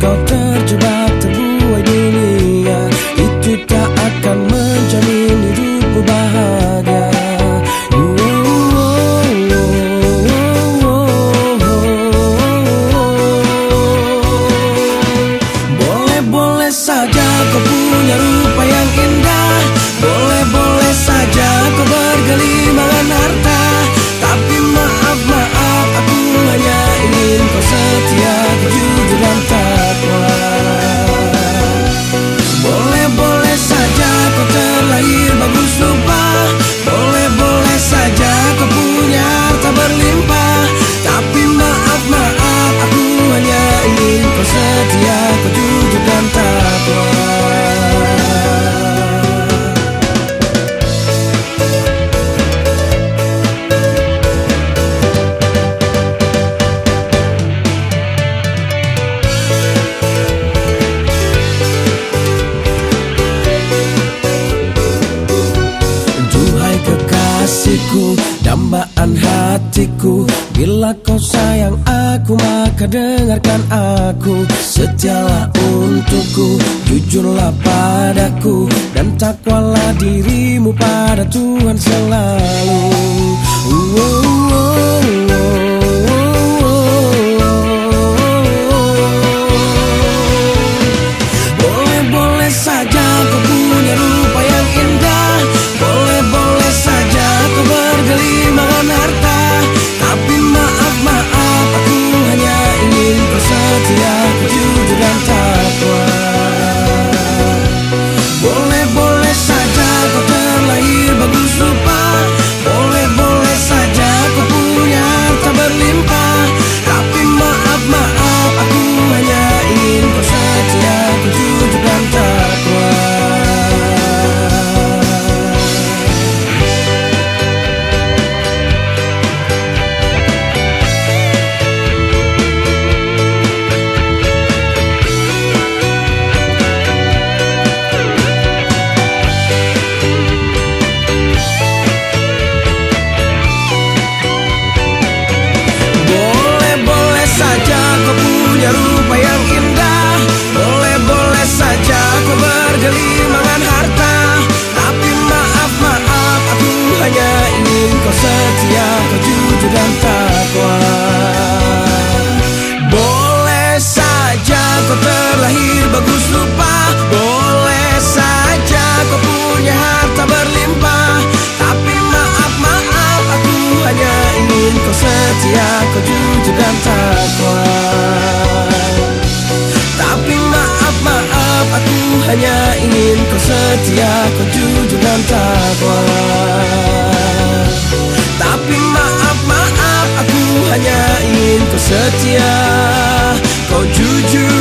kau terjebak. permulaan hatiku. Bila kau sayang aku maka dengarkan aku. Setialah untukku, jujurlah padaku. Dan takwalah dirimu pada Tuhan selalu. rupa yang indah. Boleh-boleh saja aku bergelimangan harta. Tapi maaf, maaf aku hanya ingin kau setia Kau jujur dan takwa. Boleh saja kau terlahir bagus rupa. Boleh saja kau punya harta berlimpah. Tapi maaf, maaf aku hanya ingin kau setia Kau jujur dan takwa. Hanya ingin kau setia, kau jujur dan takwa. Tapi maaf, maaf, aku hanya ingin kau setia. Kau jujur.